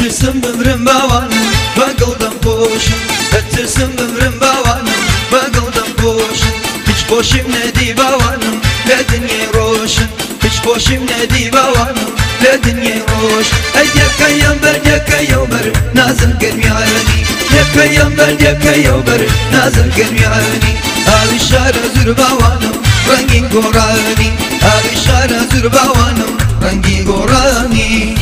Bitirsin ömrüm babanı Bakıldan boşun Bitirsin ömrüm babanı Bakıldan boşun Hiç boşum ne di babanım Ledin ye roşun Hiç boşum ne di babanım Ledin ye roş Ey ya peygamber ya peygamber Nazım gelm yarani Ya peygamber ya peygamber Nazım gelm yarani Avişar özür babanım Rengin korani Avişar özür babanım Rengi korani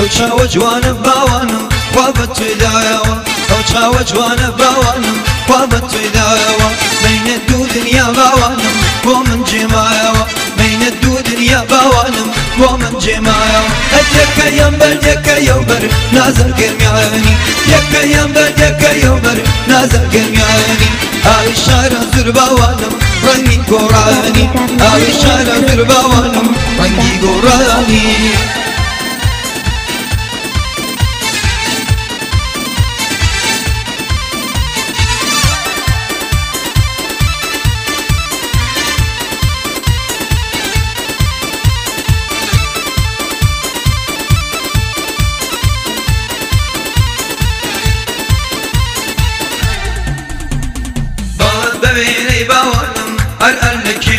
ئەو چاوە جوانە باوانم خوا بە توێدایەوە ئەو چاوە جوانە باوانم خوا بە توێدایەوە مینە دوو دنیا باوانم بۆ من جێمایەوە مینە دوو دنیا باوانم بۆ من جێمایەوە ئەتەکە یان بەر یەکە یەوبەر نازر گەرمیانی یەکە یان بەر یەکە یەوبەر نازر گەرمیانی ئاوی شارە زور باوانم ڕەنگی گۆڕانی ئاوی شارە زور باوانم ڕەنگی گۆڕانی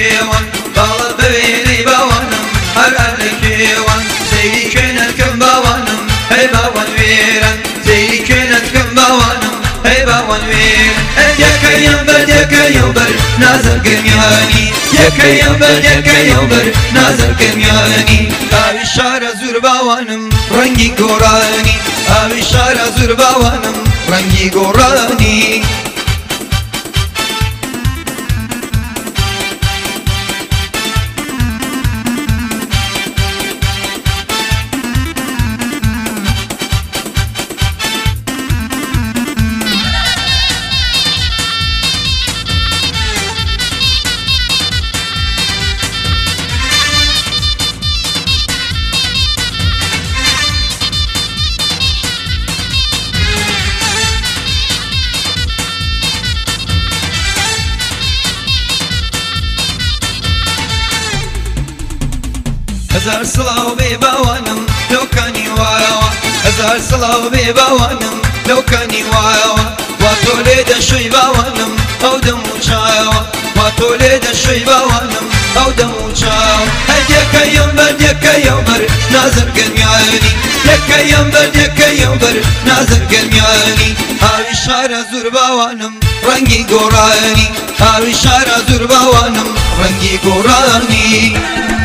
ئەلێکێوان باڵت بەوێنەی باوانم هەر ئەلێکێوان زەیری کوێنەکەم باوانم هەی باوان وێران زەیری کوێنەکەم باوانم هەی باوان وێر یەکەیم بەر یەکەیە بەر نازەرگەمیانی یەکەیم بەر یەکەیە بەر نازەرگەمیانی ئاوی شارە زور باوانم ڕەنگی گۆڕانی ئاوی شارە زور باوانم ڕەنگی گۆڕانی هەزار سڵاو بێ باوانم لەوکانی وایەوە هەزار سڵاو بێ باوانم لەوکانی وایەوە وا تۆ لێ دەشوی باوانم ئەو دەم و چایەوە وا تۆ لێ دەشوی باوانم ئەو دەم و چاو هەدیەکە یم بەردیەکە یەمەر نازر گەنگانی یەکە یم بەردیەکە یەمبەر نازر گەنگانی هاوی شارە زور باوانم ڕەنگی گۆڕانی هاوی شارە زور باوانم ڕەنگی گۆڕانی.